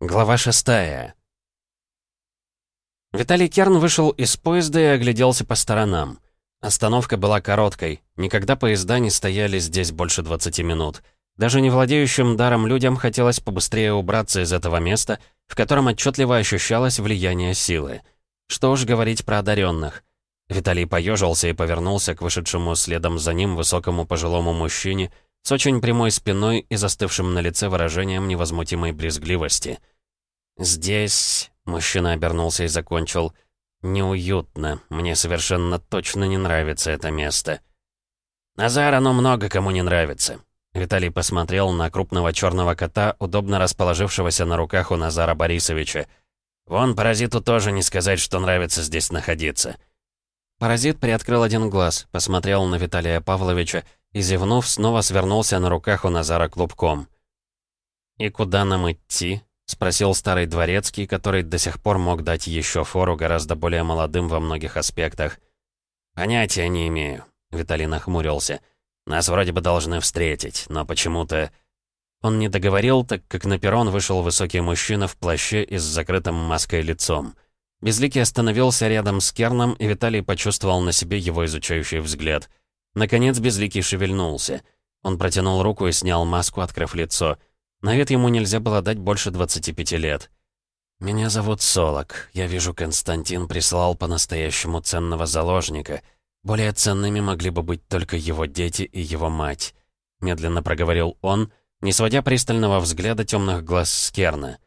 Глава шестая. Виталий Керн вышел из поезда и огляделся по сторонам. Остановка была короткой. Никогда поезда не стояли здесь больше 20 минут. Даже не владеющим даром людям хотелось побыстрее убраться из этого места, в котором отчетливо ощущалось влияние силы. Что уж говорить про одаренных. Виталий поежился и повернулся к вышедшему следом за ним высокому пожилому мужчине — с очень прямой спиной и застывшим на лице выражением невозмутимой брезгливости. «Здесь...» — мужчина обернулся и закончил. «Неуютно. Мне совершенно точно не нравится это место». «Назар, оно много кому не нравится». Виталий посмотрел на крупного черного кота, удобно расположившегося на руках у Назара Борисовича. «Вон, паразиту тоже не сказать, что нравится здесь находиться». Паразит приоткрыл один глаз, посмотрел на Виталия Павловича и, зевнув, снова свернулся на руках у Назара клубком. «И куда нам идти?» — спросил старый дворецкий, который до сих пор мог дать еще фору гораздо более молодым во многих аспектах. «Понятия не имею», — Виталий нахмурился. «Нас вроде бы должны встретить, но почему-то...» Он не договорил, так как на перрон вышел высокий мужчина в плаще и с закрытым маской лицом. Безликий остановился рядом с Керном, и Виталий почувствовал на себе его изучающий взгляд. Наконец Безликий шевельнулся. Он протянул руку и снял маску, открыв лицо. На вид ему нельзя было дать больше 25 лет. «Меня зовут Солок. Я вижу, Константин прислал по-настоящему ценного заложника. Более ценными могли бы быть только его дети и его мать», — медленно проговорил он, не сводя пристального взгляда темных глаз Скерна.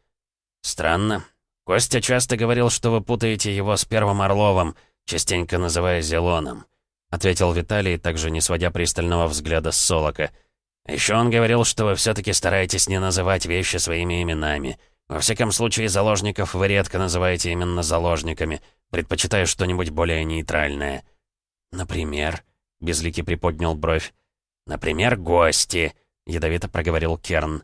«Странно. Костя часто говорил, что вы путаете его с Первым Орловым, частенько называя Зелоном ответил Виталий, также не сводя пристального взгляда с Солока. «Еще он говорил, что вы все-таки стараетесь не называть вещи своими именами. Во всяком случае, заложников вы редко называете именно заложниками, предпочитая что-нибудь более нейтральное». «Например?» — Безликий приподнял бровь. «Например, гости», — ядовито проговорил Керн.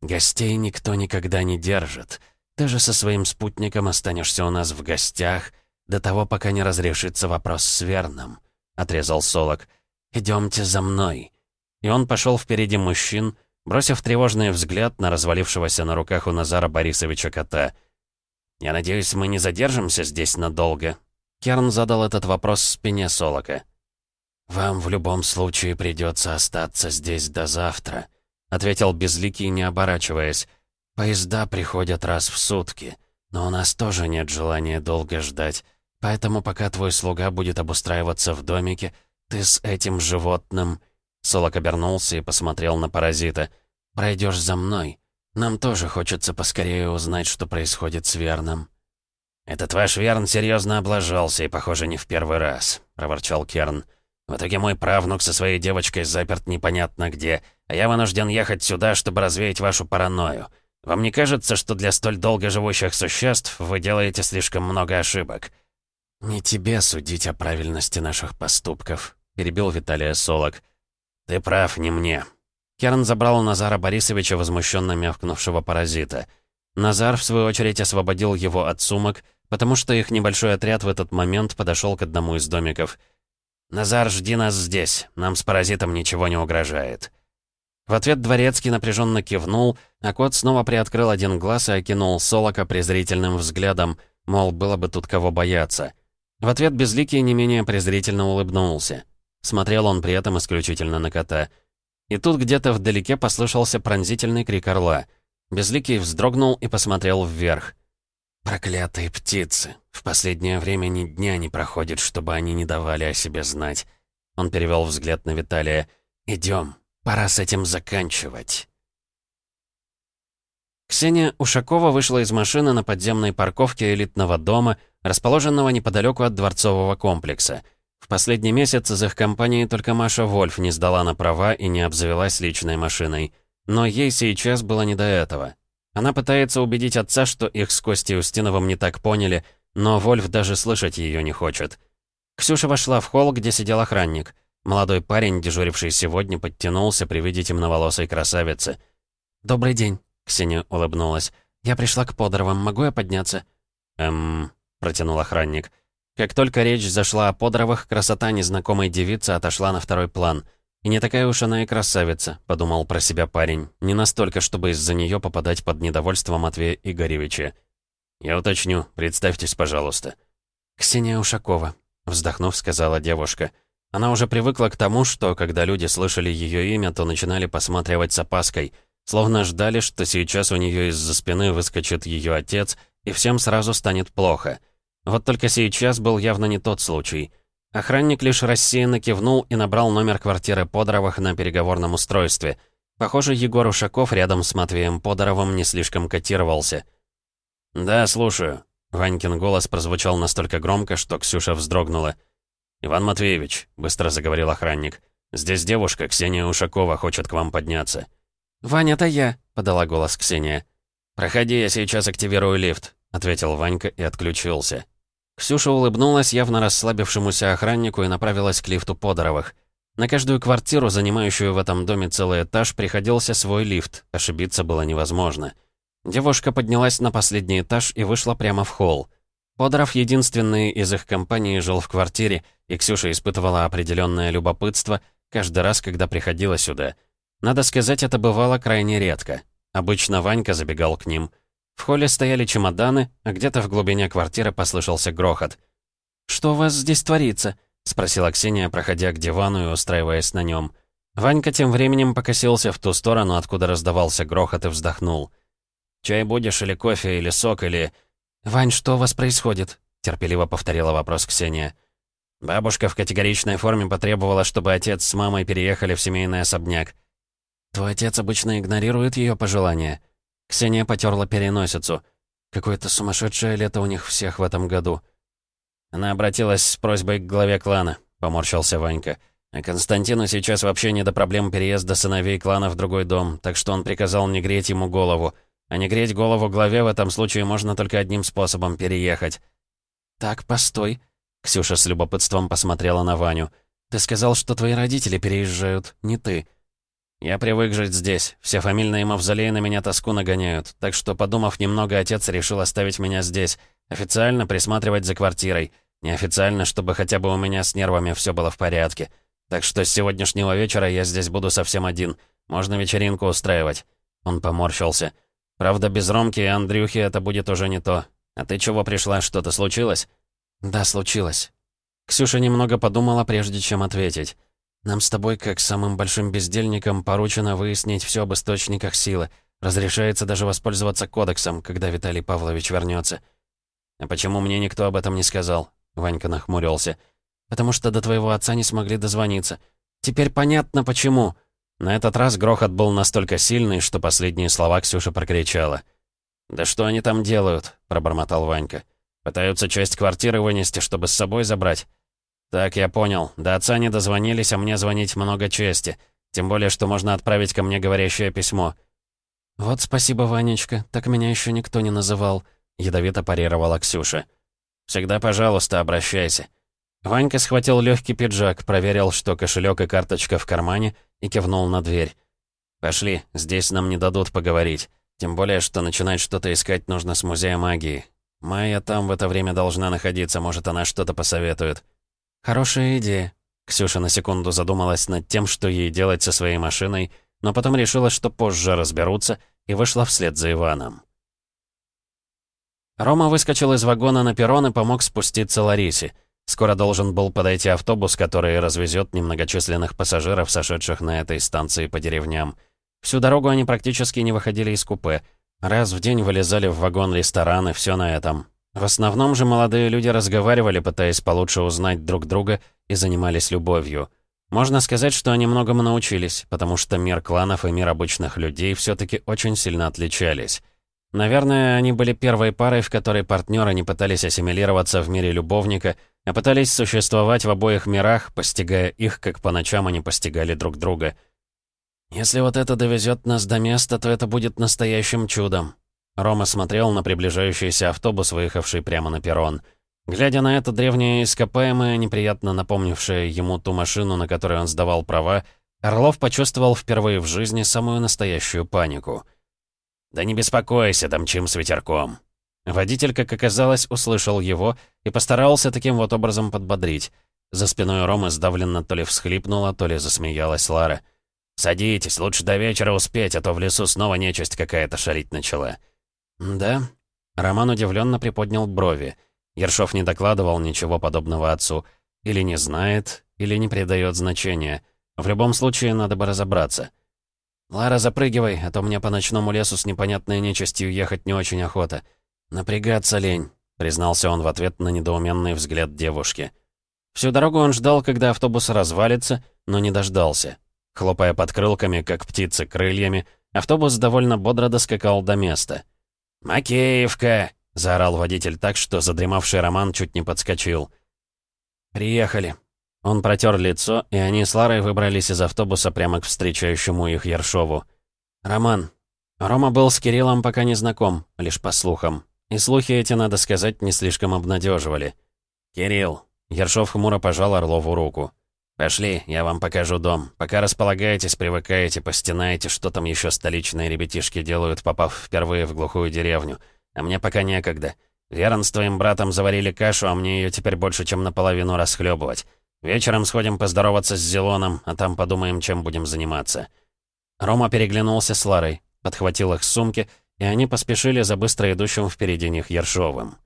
«Гостей никто никогда не держит. Даже со своим спутником останешься у нас в гостях, до того, пока не разрешится вопрос с Верном». — отрезал Солок. «Идемте за мной». И он пошел впереди мужчин, бросив тревожный взгляд на развалившегося на руках у Назара Борисовича кота. «Я надеюсь, мы не задержимся здесь надолго?» Керн задал этот вопрос спине Солока. «Вам в любом случае придется остаться здесь до завтра», — ответил Безликий, не оборачиваясь. «Поезда приходят раз в сутки, но у нас тоже нет желания долго ждать. Поэтому пока твой слуга будет обустраиваться в домике, ты с этим животным...» Солок обернулся и посмотрел на паразита. «Пройдешь за мной. Нам тоже хочется поскорее узнать, что происходит с Верном». «Этот ваш Верн серьезно облажался и, похоже, не в первый раз», — проворчал Керн. «В итоге мой правнук со своей девочкой заперт непонятно где, а я вынужден ехать сюда, чтобы развеять вашу паранойю. Вам не кажется, что для столь долго живущих существ вы делаете слишком много ошибок?» «Не тебе судить о правильности наших поступков», — перебил Виталия Солок. «Ты прав, не мне». Керн забрал у Назара Борисовича возмущенно мявкнувшего паразита. Назар, в свою очередь, освободил его от сумок, потому что их небольшой отряд в этот момент подошел к одному из домиков. «Назар, жди нас здесь, нам с паразитом ничего не угрожает». В ответ Дворецкий напряженно кивнул, а кот снова приоткрыл один глаз и окинул Солока презрительным взглядом, мол, было бы тут кого бояться. В ответ Безликий не менее презрительно улыбнулся. Смотрел он при этом исключительно на кота. И тут где-то вдалеке послышался пронзительный крик орла. Безликий вздрогнул и посмотрел вверх. «Проклятые птицы! В последнее время ни дня не проходит, чтобы они не давали о себе знать». Он перевел взгляд на Виталия. «Идем, пора с этим заканчивать». Ксения Ушакова вышла из машины на подземной парковке элитного дома, расположенного неподалеку от дворцового комплекса. В последний месяц из их компании только Маша Вольф не сдала на права и не обзавелась личной машиной. Но ей сейчас было не до этого. Она пытается убедить отца, что их с Костей Устиновым не так поняли, но Вольф даже слышать ее не хочет. Ксюша вошла в холл, где сидел охранник. Молодой парень, дежуривший сегодня, подтянулся при виде темноволосой красавицы. «Добрый день», Ксения улыбнулась. «Я пришла к Подоровым. Могу я подняться?» «Эм...» — протянул охранник. Как только речь зашла о Подоровых, красота незнакомой девицы отошла на второй план. И не такая уж она и красавица, подумал про себя парень. Не настолько, чтобы из-за нее попадать под недовольство Матвея Игоревича. «Я уточню. Представьтесь, пожалуйста». «Ксения Ушакова», — вздохнув, сказала девушка. Она уже привыкла к тому, что, когда люди слышали ее имя, то начинали посматривать с опаской, словно ждали, что сейчас у нее из-за спины выскочит ее отец, и всем сразу станет плохо. Вот только сейчас был явно не тот случай. Охранник лишь рассеянно кивнул и набрал номер квартиры Подоровых на переговорном устройстве. Похоже, Егор Ушаков рядом с Матвеем Подоровым не слишком котировался. «Да, слушаю». Ванькин голос прозвучал настолько громко, что Ксюша вздрогнула. «Иван Матвеевич», — быстро заговорил охранник, — «здесь девушка, Ксения Ушакова, хочет к вам подняться». «Ваня, это я», — подала голос Ксения. «Проходи, я сейчас активирую лифт», — ответил Ванька и отключился. Ксюша улыбнулась явно расслабившемуся охраннику и направилась к лифту Подоровых. На каждую квартиру, занимающую в этом доме целый этаж, приходился свой лифт, ошибиться было невозможно. Девушка поднялась на последний этаж и вышла прямо в холл. Подоров, единственный из их компании, жил в квартире, и Ксюша испытывала определенное любопытство каждый раз, когда приходила сюда. Надо сказать, это бывало крайне редко. Обычно Ванька забегал к ним. В холле стояли чемоданы, а где-то в глубине квартиры послышался грохот. «Что у вас здесь творится?» — спросила Ксения, проходя к дивану и устраиваясь на нем. Ванька тем временем покосился в ту сторону, откуда раздавался грохот, и вздохнул. «Чай будешь, или кофе, или сок, или...» «Вань, что у вас происходит?» — терпеливо повторила вопрос Ксения. Бабушка в категоричной форме потребовала, чтобы отец с мамой переехали в семейный особняк. «Твой отец обычно игнорирует ее пожелания?» Ксения потерла переносицу. «Какое-то сумасшедшее лето у них всех в этом году». Она обратилась с просьбой к главе клана, поморщился Ванька. А Константину сейчас вообще не до проблем переезда сыновей клана в другой дом, так что он приказал не греть ему голову. А не греть голову главе в этом случае можно только одним способом — переехать. «Так, постой». Ксюша с любопытством посмотрела на Ваню. «Ты сказал, что твои родители переезжают, не ты». «Я привык жить здесь. Все фамильные мавзолеи на меня тоску нагоняют. Так что, подумав немного, отец решил оставить меня здесь. Официально присматривать за квартирой. Неофициально, чтобы хотя бы у меня с нервами все было в порядке. Так что с сегодняшнего вечера я здесь буду совсем один. Можно вечеринку устраивать». Он поморщился. Правда, без Ромки и Андрюхи это будет уже не то. А ты чего пришла? Что-то случилось?» «Да, случилось». Ксюша немного подумала, прежде чем ответить. «Нам с тобой, как самым большим бездельникам, поручено выяснить все об источниках силы. Разрешается даже воспользоваться кодексом, когда Виталий Павлович вернется. «А почему мне никто об этом не сказал?» Ванька нахмурился. «Потому что до твоего отца не смогли дозвониться. Теперь понятно, почему. На этот раз грохот был настолько сильный, что последние слова Ксюша прокричала. «Да что они там делают?» — пробормотал Ванька. «Пытаются часть квартиры вынести, чтобы с собой забрать?» «Так, я понял. До отца не дозвонились, а мне звонить много чести. Тем более, что можно отправить ко мне говорящее письмо». «Вот спасибо, Ванечка. Так меня еще никто не называл», — ядовито парировала Ксюша. «Всегда, пожалуйста, обращайся». Ванька схватил легкий пиджак, проверил, что кошелек и карточка в кармане, и кивнул на дверь. «Пошли, здесь нам не дадут поговорить. Тем более, что начинать что-то искать нужно с музея магии. Майя там в это время должна находиться, может, она что-то посоветует». «Хорошая идея». Ксюша на секунду задумалась над тем, что ей делать со своей машиной, но потом решила, что позже разберутся, и вышла вслед за Иваном. Рома выскочил из вагона на перрон и помог спуститься Ларисе. Скоро должен был подойти автобус, который развезет немногочисленных пассажиров, сошедших на этой станции по деревням. Всю дорогу они практически не выходили из купе. Раз в день вылезали в вагон рестораны, все на этом. В основном же молодые люди разговаривали, пытаясь получше узнать друг друга, и занимались любовью. Можно сказать, что они многому научились, потому что мир кланов и мир обычных людей все таки очень сильно отличались. Наверное, они были первой парой, в которой партнеры не пытались ассимилироваться в мире любовника, а пытались существовать в обоих мирах, постигая их, как по ночам они постигали друг друга. «Если вот это довезет нас до места, то это будет настоящим чудом». Рома смотрел на приближающийся автобус, выехавший прямо на перрон. Глядя на это древнее ископаемое, неприятно напомнившее ему ту машину, на которой он сдавал права, Орлов почувствовал впервые в жизни самую настоящую панику — «Да не беспокойся, домчим с ветерком». Водитель, как оказалось, услышал его и постарался таким вот образом подбодрить. За спиной Ромы сдавленно то ли всхлипнула, то ли засмеялась Лара. «Садитесь, лучше до вечера успеть, а то в лесу снова нечисть какая-то шалить начала». «Да?» Роман удивленно приподнял брови. Ершов не докладывал ничего подобного отцу. Или не знает, или не придает значения. В любом случае, надо бы разобраться. «Лара, запрыгивай, а то мне по ночному лесу с непонятной нечистью ехать не очень охота. Напрягаться лень», — признался он в ответ на недоуменный взгляд девушки. Всю дорогу он ждал, когда автобус развалится, но не дождался. Хлопая подкрылками, как птицы крыльями, автобус довольно бодро доскакал до места. «Макеевка!» — заорал водитель так, что задремавший Роман чуть не подскочил. «Приехали». Он протер лицо, и они с Ларой выбрались из автобуса прямо к встречающему их Ершову. «Роман». Рома был с Кириллом пока не знаком, лишь по слухам. И слухи эти, надо сказать, не слишком обнадеживали. «Кирилл». Ершов хмуро пожал Орлову руку. «Пошли, я вам покажу дом. Пока располагаетесь, привыкаете, постинаете, что там еще столичные ребятишки делают, попав впервые в глухую деревню. А мне пока некогда. Верон с твоим братом заварили кашу, а мне ее теперь больше, чем наполовину расхлебывать. Вечером сходим поздороваться с Зелоном, а там подумаем, чем будем заниматься». Рома переглянулся с Ларой, подхватил их сумки, и они поспешили за быстро идущим впереди них Ершовым.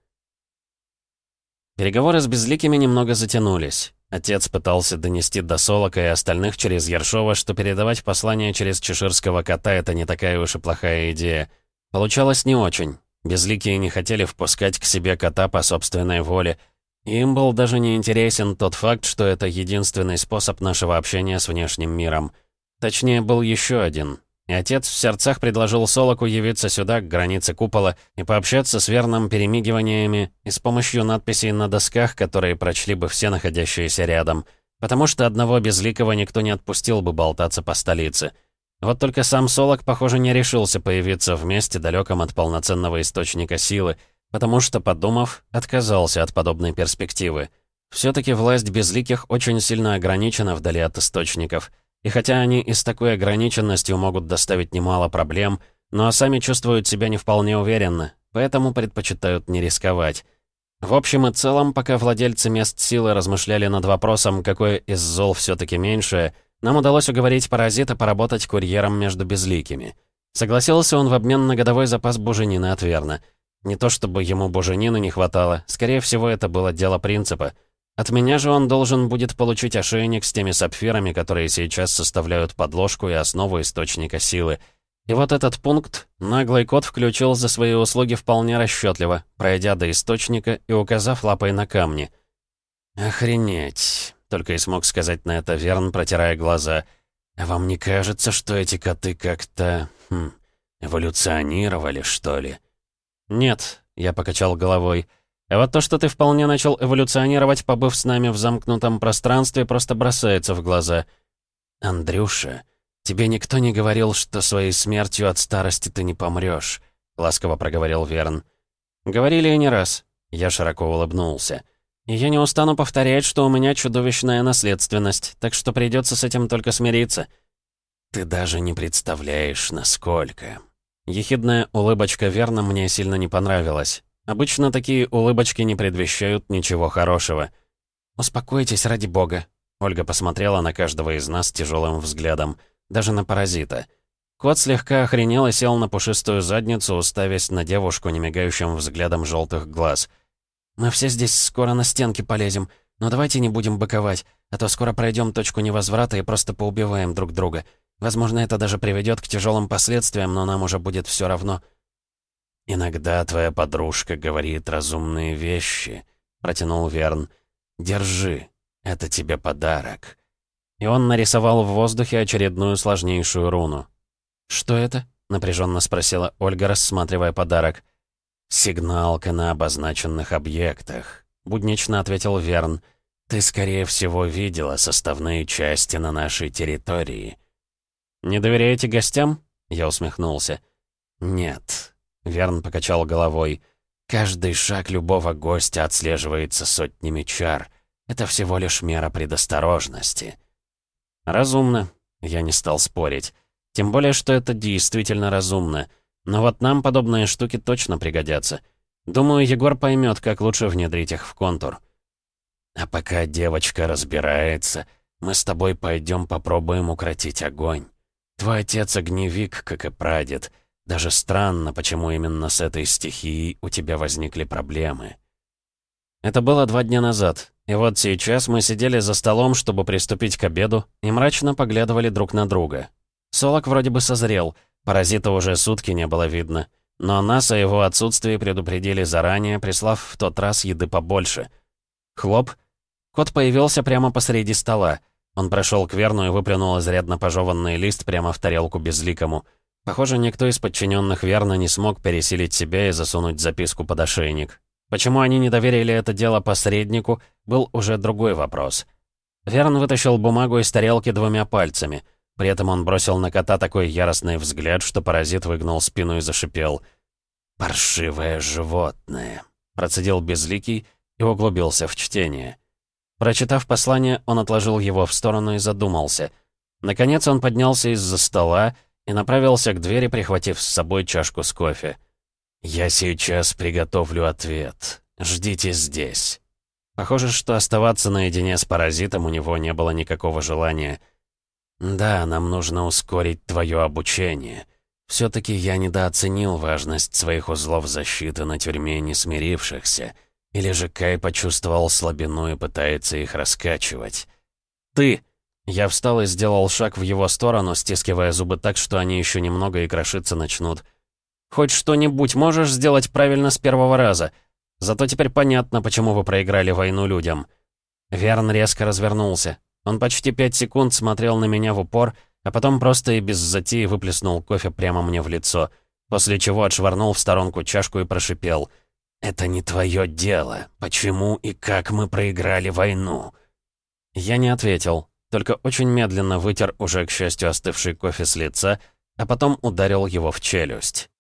Переговоры с Безликими немного затянулись. Отец пытался донести до Солока и остальных через Ершова, что передавать послание через чеширского кота — это не такая уж и плохая идея. Получалось не очень. Безликие не хотели впускать к себе кота по собственной воле. им был даже не интересен тот факт, что это единственный способ нашего общения с внешним миром. Точнее, был еще один. И отец в сердцах предложил Солоку явиться сюда, к границе купола, и пообщаться с верным перемигиваниями и с помощью надписей на досках, которые прочли бы все находящиеся рядом. Потому что одного безликого никто не отпустил бы болтаться по столице. Вот только сам Солок, похоже, не решился появиться в месте, далеком от полноценного источника силы, потому что, подумав, отказался от подобной перспективы. Все-таки власть безликих очень сильно ограничена вдали от источников — и хотя они и с такой ограниченностью могут доставить немало проблем, но сами чувствуют себя не вполне уверенно, поэтому предпочитают не рисковать. В общем и целом, пока владельцы мест силы размышляли над вопросом, какое из зол все-таки меньшее, нам удалось уговорить паразита поработать курьером между безликими. Согласился он в обмен на годовой запас буженины от Верна. Не то чтобы ему буженины не хватало, скорее всего, это было дело принципа — от меня же он должен будет получить ошейник с теми сапфирами, которые сейчас составляют подложку и основу источника силы. И вот этот пункт наглый кот включил за свои услуги вполне расчетливо, пройдя до источника и указав лапой на камни. «Охренеть!» — только и смог сказать на это Верн, протирая глаза. «А вам не кажется, что эти коты как-то... Хм, эволюционировали, что ли?» «Нет», — я покачал головой, — а вот то, что ты вполне начал эволюционировать, побыв с нами в замкнутом пространстве, просто бросается в глаза. Андрюша, тебе никто не говорил, что своей смертью от старости ты не помрешь, ласково проговорил Верн. Говорили и не раз. Я широко улыбнулся. И я не устану повторять, что у меня чудовищная наследственность, так что придется с этим только смириться. Ты даже не представляешь, насколько. Ехидная улыбочка Верна мне сильно не понравилась. Обычно такие улыбочки не предвещают ничего хорошего. «Успокойтесь, ради бога». Ольга посмотрела на каждого из нас тяжелым взглядом, даже на паразита. Кот слегка охренел и сел на пушистую задницу, уставясь на девушку немигающим взглядом желтых глаз. «Мы все здесь скоро на стенки полезем, но давайте не будем быковать, а то скоро пройдем точку невозврата и просто поубиваем друг друга. Возможно, это даже приведет к тяжелым последствиям, но нам уже будет все равно». «Иногда твоя подружка говорит разумные вещи», — протянул Верн. «Держи, это тебе подарок». И он нарисовал в воздухе очередную сложнейшую руну. «Что это?» — напряженно спросила Ольга, рассматривая подарок. «Сигналка на обозначенных объектах», — буднично ответил Верн. «Ты, скорее всего, видела составные части на нашей территории». «Не доверяете гостям?» — я усмехнулся. «Нет, Верн покачал головой. «Каждый шаг любого гостя отслеживается сотнями чар. Это всего лишь мера предосторожности». «Разумно», — я не стал спорить. «Тем более, что это действительно разумно. Но вот нам подобные штуки точно пригодятся. Думаю, Егор поймет, как лучше внедрить их в контур». А пока девочка разбирается, мы с тобой пойдем попробуем укротить огонь. Твой отец огневик, как и прадед. Даже странно, почему именно с этой стихией у тебя возникли проблемы. Это было два дня назад, и вот сейчас мы сидели за столом, чтобы приступить к обеду, и мрачно поглядывали друг на друга. Солок вроде бы созрел, паразита уже сутки не было видно, но нас о его отсутствии предупредили заранее, прислав в тот раз еды побольше. Хлоп. Кот появился прямо посреди стола. Он прошел к Верну и выплюнул изрядно пожеванный лист прямо в тарелку безликому. Похоже, никто из подчиненных Верна не смог пересилить себя и засунуть записку под ошейник. Почему они не доверили это дело посреднику, был уже другой вопрос. Верн вытащил бумагу из тарелки двумя пальцами. При этом он бросил на кота такой яростный взгляд, что паразит выгнул спину и зашипел. «Паршивое животное», — процедил Безликий и углубился в чтение. Прочитав послание, он отложил его в сторону и задумался. Наконец он поднялся из-за стола и направился к двери, прихватив с собой чашку с кофе. «Я сейчас приготовлю ответ. Ждите здесь». Похоже, что оставаться наедине с паразитом у него не было никакого желания. «Да, нам нужно ускорить твое обучение. Все-таки я недооценил важность своих узлов защиты на тюрьме несмирившихся. Или же Кай почувствовал слабину и пытается их раскачивать». «Ты!» Я встал и сделал шаг в его сторону, стискивая зубы так, что они еще немного и крошиться начнут. Хоть что-нибудь можешь сделать правильно с первого раза. Зато теперь понятно, почему вы проиграли войну людям». Верн резко развернулся. Он почти пять секунд смотрел на меня в упор, а потом просто и без затеи выплеснул кофе прямо мне в лицо, после чего отшвырнул в сторонку чашку и прошипел. «Это не твое дело. Почему и как мы проиграли войну?» Я не ответил, только очень медленно вытер уже, к счастью, остывший кофе с лица, а потом ударил его в челюсть.